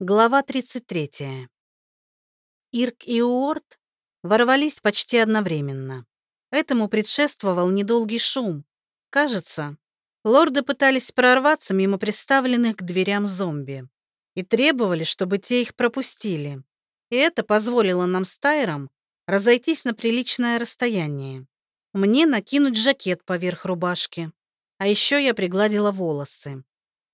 Глава 33. Ирк и Уорд ворвались почти одновременно. Этому предшествовал недолгий шум. Кажется, лорды пытались прорваться мимо приставленных к дверям зомби и требовали, чтобы те их пропустили. И это позволило нам с Тайром разойтись на приличное расстояние. Мне накинуть жакет поверх рубашки. А еще я пригладила волосы.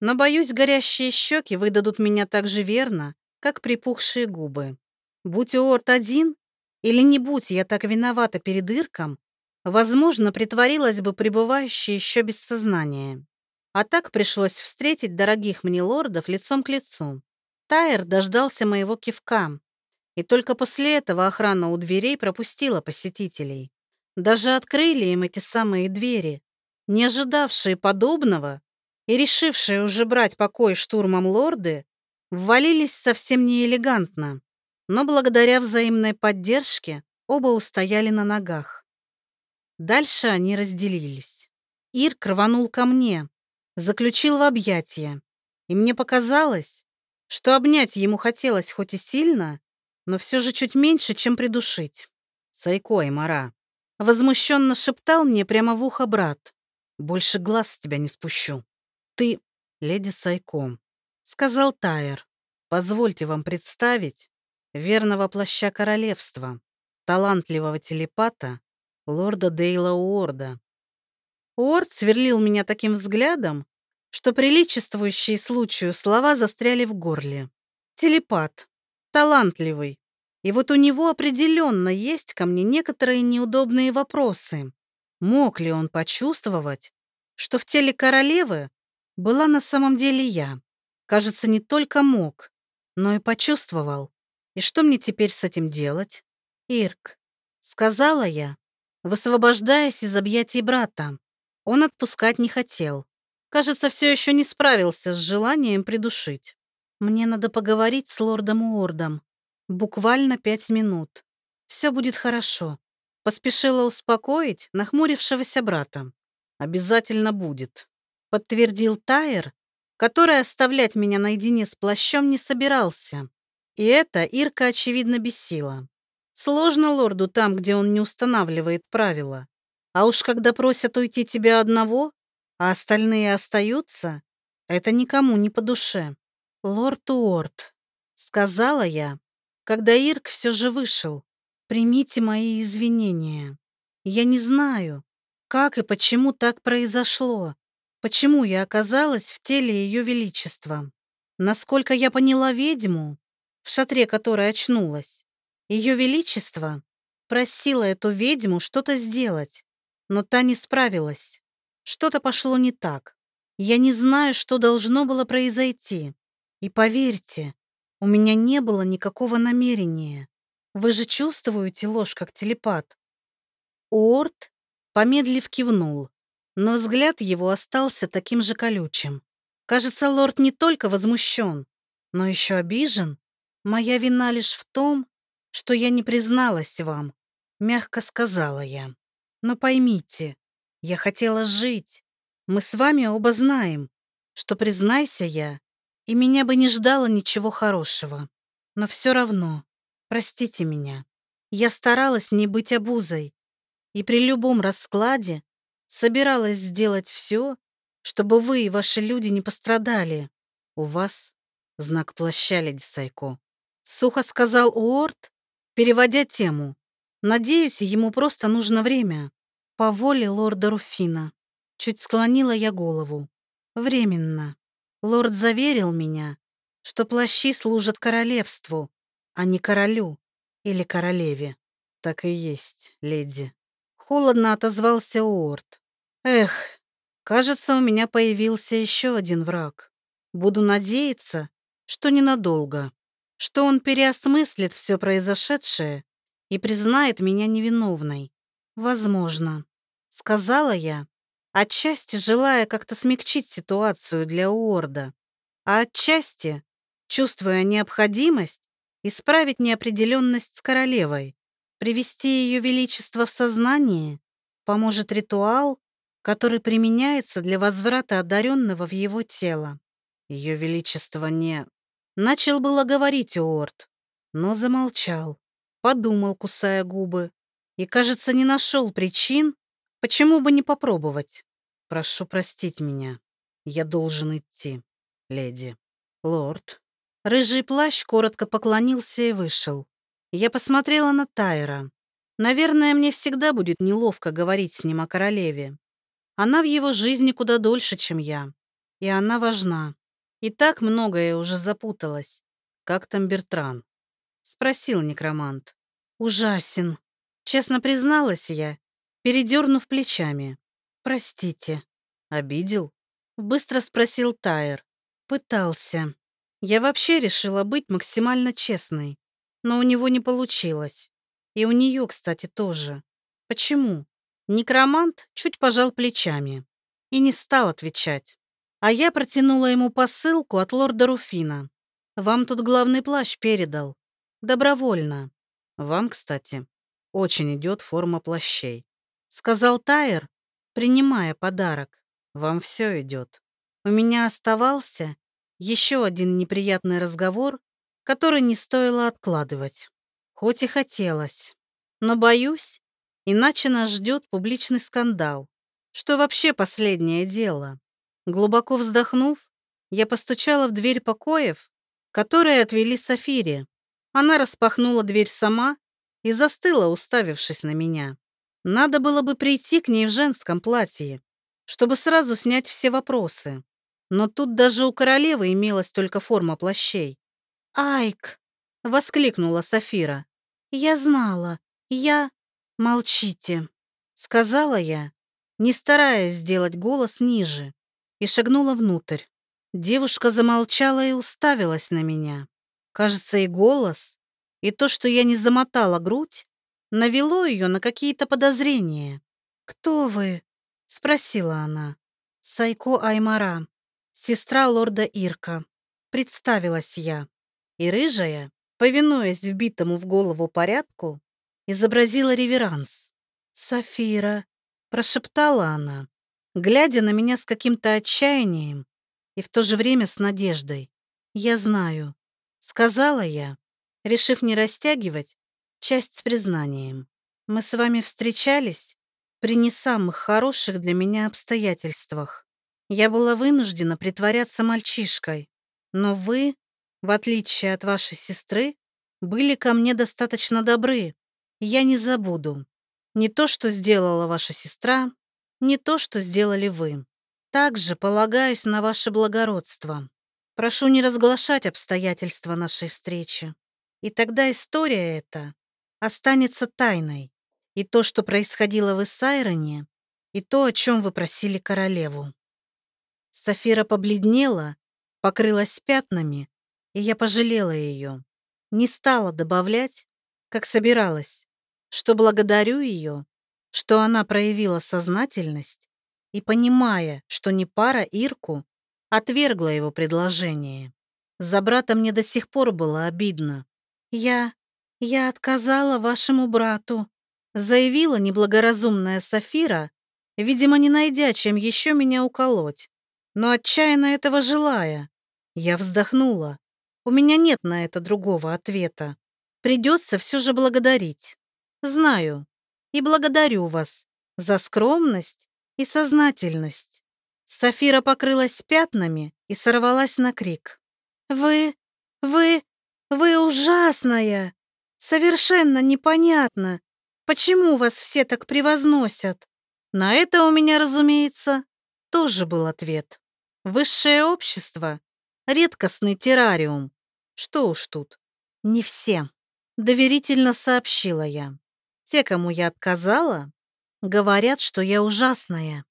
Но, боюсь, горящие щеки выдадут меня так же верно, как припухшие губы. Будь Уорд один, или не будь я так виновата перед Ирком, возможно, притворилась бы пребывающей еще без сознания. А так пришлось встретить дорогих мне лордов лицом к лицу. Тайер дождался моего кивка, и только после этого охрана у дверей пропустила посетителей. Даже открыли им эти самые двери, не ожидавшие подобного и решившие уже брать покой штурмом лорды, ввалились совсем не элегантно, но благодаря взаимной поддержке оба устояли на ногах. Дальше они разделились. Ирк рванул ко мне, заключил в объятия, и мне показалось, что обнять ему хотелось хоть и сильно, но все же чуть меньше, чем придушить. «Сайко и Мара!» Возмущенно шептал мне прямо в ухо брат. «Больше глаз с тебя не спущу». «Ты, леди Сайком», — сказал Тайер. «Позвольте вам представить верного плаща королевства, талантливого телепата, лорда Дейла Уорда». Уорд сверлил меня таким взглядом, что приличествующие случаю слова застряли в горле. Телепат, талантливый. И вот у него определенно есть ко мне некоторые неудобные вопросы. Мог ли он почувствовать, что в теле королевы была на самом деле я. Кажется, не только мог, но и почувствовал. И что мне теперь с этим делать? Ирк, сказала я, высвобождаясь из объятий брата. Он отпускать не хотел. Кажется, все еще не справился с желанием придушить. Мне надо поговорить с лордом Уордом. Буквально пять минут. Все будет хорошо. Поспешила успокоить нахмурившегося брата. Обязательно будет подтвердил Тайер, который оставлять меня наедине с плащом не собирался. И это Ирка, очевидно, бесила. Сложно лорду там, где он не устанавливает правила. А уж когда просят уйти тебя одного, а остальные остаются, это никому не по душе. «Лорд Уорд», — сказала я, когда Ирк все же вышел, — «примите мои извинения. Я не знаю, как и почему так произошло, Почему я оказалась в теле Ее Величества? Насколько я поняла ведьму, в шатре которой очнулась, Ее Величество просила эту ведьму что-то сделать, но та не справилась. Что-то пошло не так. Я не знаю, что должно было произойти. И поверьте, у меня не было никакого намерения. Вы же чувствуете ложь как телепат. Уорд, помедлив, кивнул но взгляд его остался таким же колючим. Кажется, лорд не только возмущен, но еще обижен. Моя вина лишь в том, что я не призналась вам, мягко сказала я. Но поймите, я хотела жить. Мы с вами оба знаем, что, признайся я, и меня бы не ждало ничего хорошего. Но все равно, простите меня, я старалась не быть обузой, и при любом раскладе Собиралась сделать все, чтобы вы и ваши люди не пострадали. У вас знак плаща, леди Сайко. Сухо сказал Уорд, переводя тему. Надеюсь, ему просто нужно время. По воле лорда Руфина. Чуть склонила я голову. Временно. Лорд заверил меня, что плащи служат королевству, а не королю или королеве. Так и есть, леди. Холодно отозвался Уорд. Эх, кажется, у меня появился еще один враг. Буду надеяться, что ненадолго, что он переосмыслит все произошедшее и признает меня невиновной. Возможно, сказала я, отчасти желая как-то смягчить ситуацию для Уорда, а отчасти чувствуя необходимость исправить неопределенность с королевой, привести ее величество в сознание, поможет ритуал, который применяется для возврата одаренного в его тело. Ее Величество не... Начал было говорить Уорд, но замолчал, подумал, кусая губы, и, кажется, не нашел причин, почему бы не попробовать. Прошу простить меня. Я должен идти, леди. Лорд. Рыжий плащ коротко поклонился и вышел. Я посмотрела на Тайра. Наверное, мне всегда будет неловко говорить с ним о королеве. Она в его жизни куда дольше, чем я. И она важна. И так многое уже запуталось. Как там Бертран? Спросил некромант. Ужасен. Честно призналась я, передернув плечами. Простите. Обидел? Быстро спросил Тайр. Пытался. Я вообще решила быть максимально честной. Но у него не получилось. И у нее, кстати, тоже. Почему? Некромант чуть пожал плечами и не стал отвечать. А я протянула ему посылку от лорда Руфина. Вам тут главный плащ передал. Добровольно. Вам, кстати, очень идет форма плащей. Сказал Тайер, принимая подарок. Вам все идет. У меня оставался еще один неприятный разговор, который не стоило откладывать. Хоть и хотелось. Но боюсь, иначе нас ждет публичный скандал. Что вообще последнее дело? Глубоко вздохнув, я постучала в дверь покоев, которые отвели Сафире. Она распахнула дверь сама и застыла, уставившись на меня. Надо было бы прийти к ней в женском платье, чтобы сразу снять все вопросы. Но тут даже у королевы имелась только форма плащей. «Айк!» — воскликнула Сафира. «Я знала. Я...» «Молчите», — сказала я, не стараясь сделать голос ниже и шагнула внутрь. Девушка замолчала и уставилась на меня. Кажется, и голос, и то, что я не замотала грудь, навело ее на какие-то подозрения. «Кто вы?» — спросила она. «Сайко Аймара, сестра лорда Ирка», — представилась я. И рыжая, повинуясь вбитому в голову порядку, изобразила реверанс. «Сафира», — прошептала она, глядя на меня с каким-то отчаянием и в то же время с надеждой. «Я знаю», — сказала я, решив не растягивать часть с признанием. «Мы с вами встречались при не самых хороших для меня обстоятельствах. Я была вынуждена притворяться мальчишкой, но вы, в отличие от вашей сестры, были ко мне достаточно добры. Я не забуду. Не то, что сделала ваша сестра, не то, что сделали вы. Также полагаюсь на ваше благородство. Прошу не разглашать обстоятельства нашей встречи. И тогда история эта останется тайной. И то, что происходило в Исайроне, и то, о чем вы просили королеву. Сафира побледнела, покрылась пятнами, и я пожалела ее. Не стала добавлять, как собиралась, что благодарю ее что она проявила сознательность и, понимая, что не пара Ирку, отвергла его предложение. За брата мне до сих пор было обидно. «Я... я отказала вашему брату», заявила неблагоразумная Сафира, видимо, не найдя, чем еще меня уколоть, но отчаянно этого желая. Я вздохнула. У меня нет на это другого ответа. Придется все же благодарить. Знаю, и благодарю вас за скромность и сознательность». Сафира покрылась пятнами и сорвалась на крик. «Вы... вы... вы ужасная! Совершенно непонятно, почему вас все так превозносят?» На это у меня, разумеется, тоже был ответ. Высшее общество — редкостный террариум. Что уж тут, не все. Доверительно сообщила я. Те, кому я отказала, говорят, что я ужасная.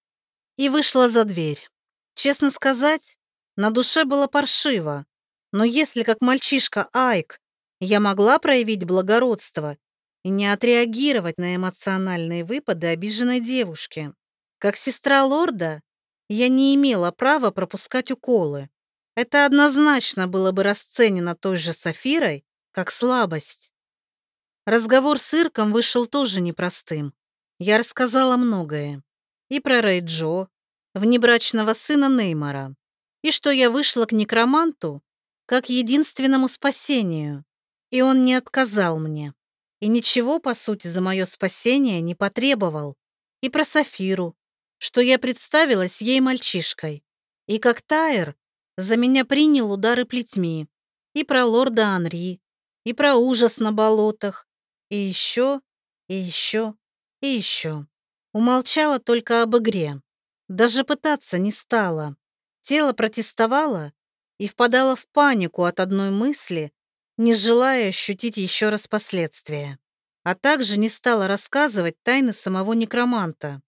И вышла за дверь. Честно сказать, на душе было паршиво. Но если, как мальчишка Айк, я могла проявить благородство и не отреагировать на эмоциональные выпады обиженной девушки, как сестра лорда, я не имела права пропускать уколы. Это однозначно было бы расценено той же Сафирой, как слабость. Разговор с Ирком вышел тоже непростым. Я рассказала многое. И про Рейджо, внебрачного сына Неймара, и что я вышла к некроманту, как единственному спасению, и он не отказал мне. И ничего, по сути, за мое спасение не потребовал. И про Сафиру, что я представилась ей мальчишкой. И как Тайр за меня принял удары плетьми. И про лорда Анри, и про ужас на болотах, и еще, и еще, и еще. Умолчала только об игре. Даже пытаться не стала. Тело протестовало и впадало в панику от одной мысли, не желая ощутить еще раз последствия. А также не стала рассказывать тайны самого некроманта.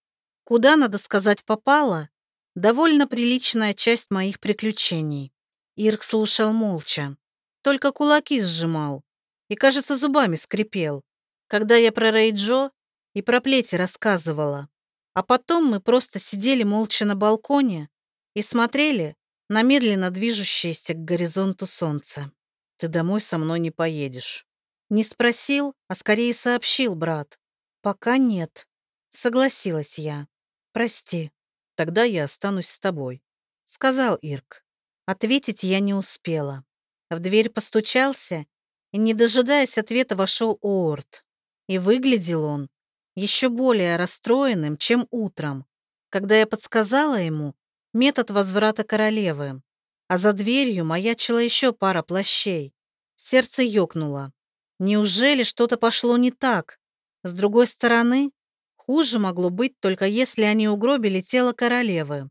Куда, надо сказать, попала, довольно приличная часть моих приключений. Ирк слушал молча, только кулаки сжимал и, кажется, зубами скрипел, когда я про Рейджо и про плети рассказывала. А потом мы просто сидели молча на балконе и смотрели на медленно движущееся к горизонту солнце. «Ты домой со мной не поедешь». Не спросил, а скорее сообщил брат. «Пока нет», — согласилась я. «Прости, тогда я останусь с тобой», — сказал Ирк. Ответить я не успела. В дверь постучался, и, не дожидаясь ответа, вошел Оорт. И выглядел он еще более расстроенным, чем утром, когда я подсказала ему метод возврата королевы, а за дверью маячила еще пара плащей. Сердце ёкнуло. Неужели что-то пошло не так? С другой стороны, хуже могло быть только если они угробили тело королевы.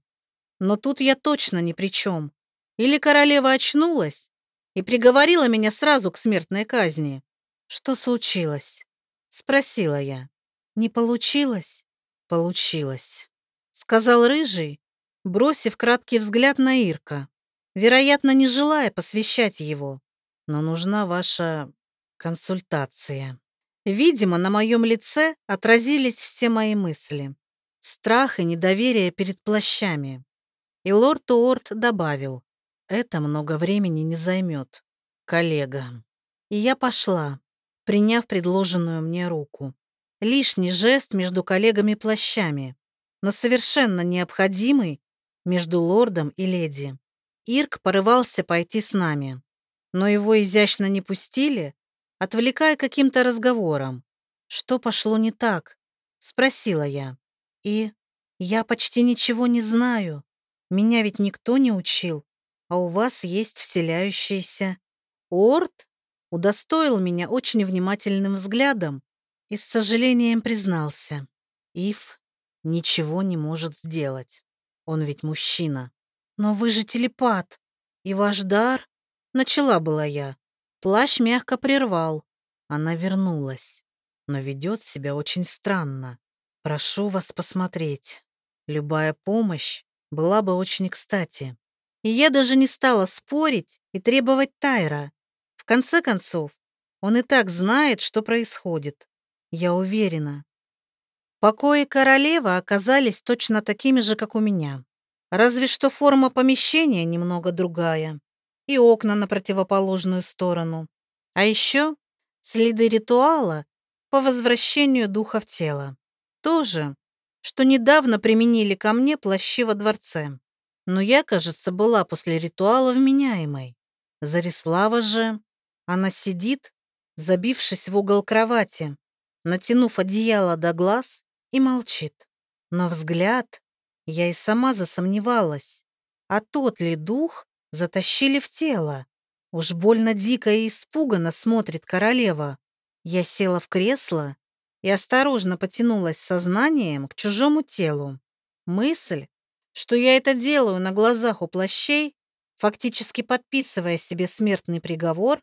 Но тут я точно ни при чем. Или королева очнулась и приговорила меня сразу к смертной казни. Что случилось? Спросила я. Не получилось? Получилось. Сказал Рыжий, бросив краткий взгляд на Ирка, вероятно, не желая посвящать его. Но нужна ваша консультация. Видимо, на моем лице отразились все мои мысли. Страх и недоверие перед плащами. И лорд Уорд добавил, это много времени не займет, коллега. И я пошла, приняв предложенную мне руку. Лишний жест между коллегами-плащами, но совершенно необходимый между лордом и леди. Ирк порывался пойти с нами, но его изящно не пустили, отвлекая каким-то разговором. Что пошло не так? Спросила я. И я почти ничего не знаю. Меня ведь никто не учил, а у вас есть вселяющийся. Орд удостоил меня очень внимательным взглядом и с сожалением признался. Ив ничего не может сделать. Он ведь мужчина. Но вы же телепат. И ваш дар... Начала была я. Плащ мягко прервал. Она вернулась. Но ведет себя очень странно. Прошу вас посмотреть. Любая помощь была бы очень кстати. И я даже не стала спорить и требовать Тайра. Конце концов, он и так знает, что происходит. Я уверена. Покои королевы оказались точно такими же, как у меня. Разве что форма помещения немного другая. И окна на противоположную сторону. А еще следы ритуала по возвращению духа в тело. То же, что недавно применили ко мне плащи во дворце. Но я, кажется, была после ритуала вменяемой. Зарислава же... Она сидит, забившись в угол кровати, натянув одеяло до глаз, и молчит. Но взгляд, я и сама засомневалась, а тот ли дух затащили в тело. Уж больно дико и испуганно смотрит королева. Я села в кресло и осторожно потянулась сознанием к чужому телу. Мысль, что я это делаю на глазах у плащей, фактически подписывая себе смертный приговор,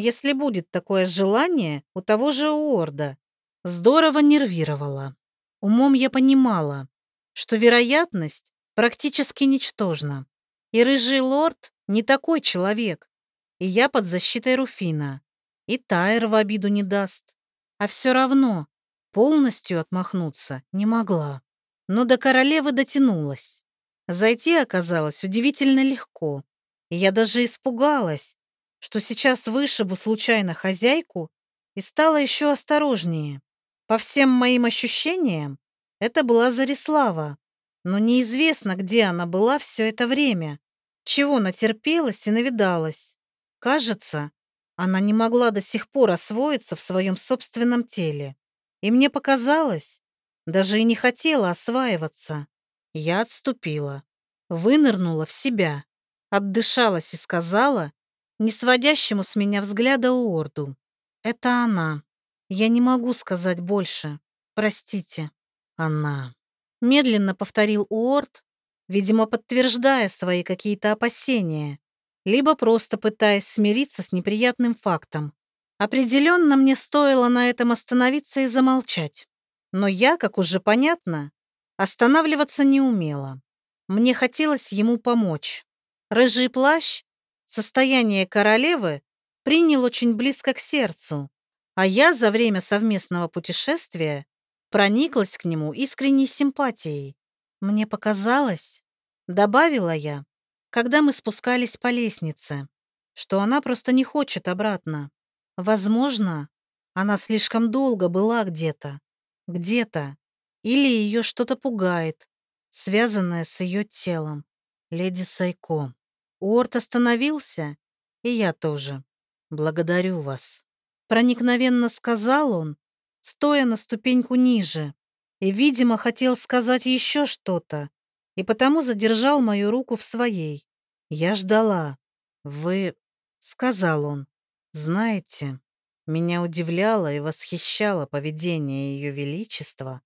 если будет такое желание у того же Уорда, здорово нервировала. Умом я понимала, что вероятность практически ничтожна. И рыжий лорд не такой человек. И я под защитой Руфина. И Тайр в обиду не даст. А все равно полностью отмахнуться не могла. Но до королевы дотянулась. Зайти оказалось удивительно легко. И я даже испугалась, что сейчас вышибу случайно хозяйку и стала еще осторожнее. По всем моим ощущениям, это была Зарислава, но неизвестно, где она была все это время, чего натерпелась и навидалась. Кажется, она не могла до сих пор освоиться в своем собственном теле. И мне показалось, даже и не хотела осваиваться. Я отступила, вынырнула в себя, отдышалась и сказала, не сводящему с меня взгляда Уорду. «Это она. Я не могу сказать больше. Простите». «Она». Медленно повторил Уорд, видимо, подтверждая свои какие-то опасения, либо просто пытаясь смириться с неприятным фактом. Определенно мне стоило на этом остановиться и замолчать. Но я, как уже понятно, останавливаться не умела. Мне хотелось ему помочь. Рыжий плащ, состояние королевы, принял очень близко к сердцу, а я за время совместного путешествия прониклась к нему искренней симпатией. Мне показалось, добавила я, когда мы спускались по лестнице, что она просто не хочет обратно. Возможно, она слишком долго была где-то, где-то, или ее что-то пугает, связанное с ее телом. Леди Сайко. Уорд остановился, и я тоже. Благодарю вас. Проникновенно сказал он, стоя на ступеньку ниже, и, видимо, хотел сказать еще что-то, и потому задержал мою руку в своей. Я ждала. «Вы...» — сказал он. «Знаете, меня удивляло и восхищало поведение Ее Величества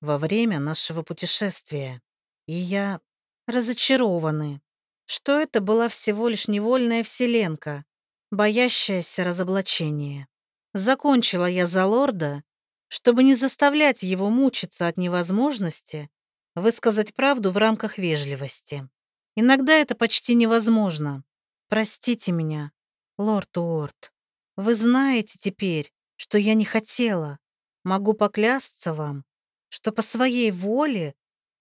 во время нашего путешествия, и я разочарованы, что это была всего лишь невольная вселенка, боящаяся разоблачения. Закончила я за лорда, чтобы не заставлять его мучиться от невозможности высказать правду в рамках вежливости. Иногда это почти невозможно. Простите меня, лорд Уорд. Вы знаете теперь, что я не хотела. Могу поклясться вам, что по своей воле,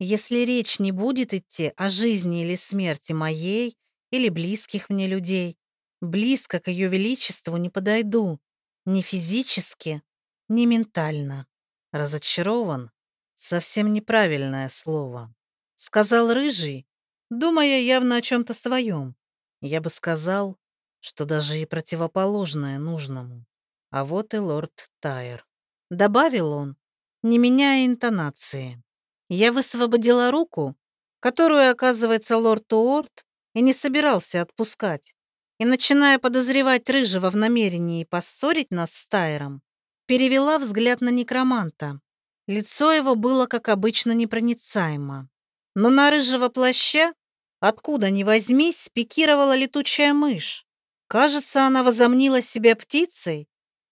если речь не будет идти о жизни или смерти моей или близких мне людей, близко к ее величеству не подойду, ни физически, ни ментально. Разочарован — совсем неправильное слово. Сказал Рыжий, думая явно о чем-то своем. Я бы сказал, что даже и противоположное нужному. А вот и лорд Тайер. Добавил он, не меняя интонации. Я высвободила руку, которую, оказывается, лорд Уорд и не собирался отпускать, и, начиная подозревать Рыжего в намерении поссорить нас с Тайером, перевела взгляд на некроманта. Лицо его было, как обычно, непроницаемо. Но на рыжего плаща, откуда ни возьмись, спикировала летучая мышь. Кажется, она возомнила себя птицей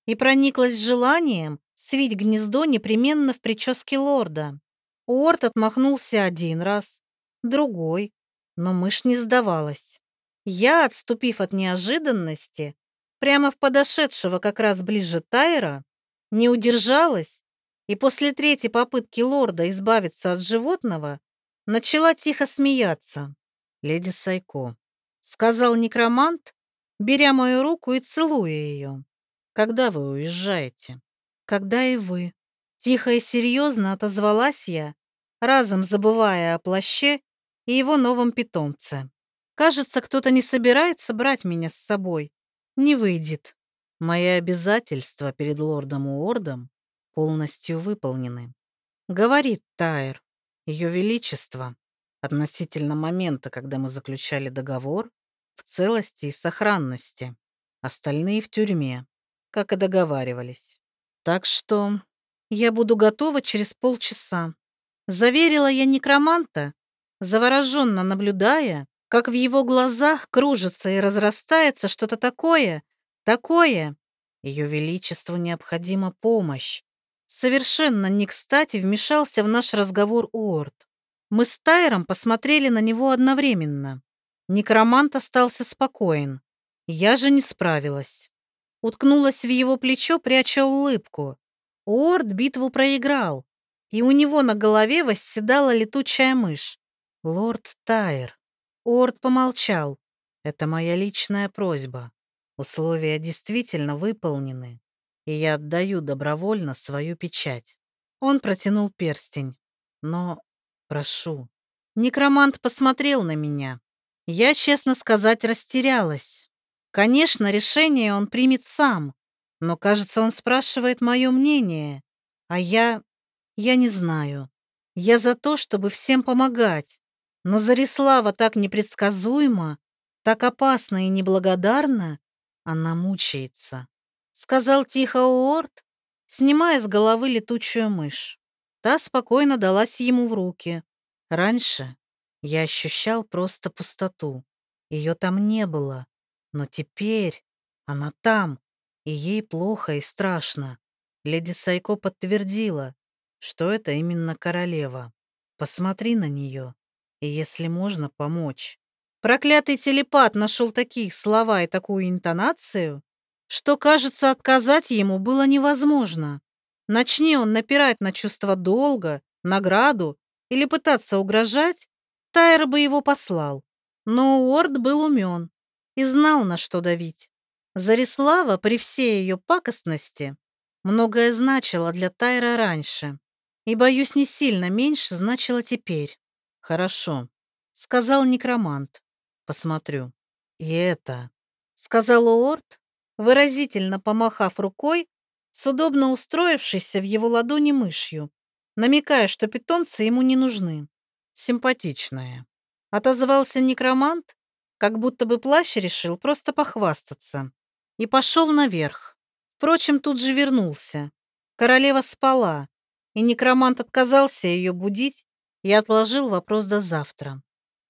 и прониклась желанием свить гнездо непременно в прическе лорда. Уорд отмахнулся один раз, другой, но мышь не сдавалась. Я, отступив от неожиданности, прямо в подошедшего как раз ближе Тайра, не удержалась и после третьей попытки лорда избавиться от животного начала тихо смеяться. «Леди Сайко», — сказал некромант, беря мою руку и целуя ее. «Когда вы уезжаете?» «Когда и вы». Тихо и серьезно отозвалась я, разом забывая о плаще и его новом питомце. Кажется, кто-то не собирается брать меня с собой. Не выйдет. Мои обязательства перед лордом Уордом полностью выполнены. Говорит Тайр, Ее Величество, относительно момента, когда мы заключали договор, в целости и сохранности. Остальные в тюрьме, как и договаривались. Так что я буду готова через полчаса. Заверила я некроманта, завороженно наблюдая, как в его глазах кружится и разрастается что-то такое, такое. Ее Величеству необходима помощь. Совершенно не кстати вмешался в наш разговор Уорд. Мы с Тайром посмотрели на него одновременно. Некромант остался спокоен. Я же не справилась. Уткнулась в его плечо, пряча улыбку. Уорд битву проиграл, и у него на голове восседала летучая мышь. Лорд Тайр. Уорд помолчал. Это моя личная просьба. Условия действительно выполнены, и я отдаю добровольно свою печать. Он протянул перстень. Но, прошу. Некромант посмотрел на меня. Я, честно сказать, растерялась. Конечно, решение он примет сам, но, кажется, он спрашивает мое мнение. А я... я не знаю. Я за то, чтобы всем помогать. Но Зарислава так непредсказуема, так опасна и неблагодарна, она мучается. Сказал тихо Уорд, снимая с головы летучую мышь. Та спокойно далась ему в руки. Раньше я ощущал просто пустоту. Ее там не было. Но теперь она там, и ей плохо и страшно. Леди Сайко подтвердила, что это именно королева. Посмотри на нее, и если можно, помочь. Проклятый телепат нашел такие слова и такую интонацию, что, кажется, отказать ему было невозможно. Начни он напирать на чувство долга, награду или пытаться угрожать, Тайр бы его послал. Но Уорд был умен и знал, на что давить. Зарислава при всей ее пакостности многое значила для Тайра раньше, и, боюсь, не сильно меньше значила теперь. «Хорошо», — сказал некромант. «Посмотрю». «И это», — сказал Уорд, выразительно помахав рукой с удобно устроившейся в его ладони мышью, намекая, что питомцы ему не нужны. «Симпатичная», — отозвался некромант, как будто бы плащ решил просто похвастаться, и пошел наверх. Впрочем, тут же вернулся. Королева спала, и некромант отказался ее будить и отложил вопрос до завтра.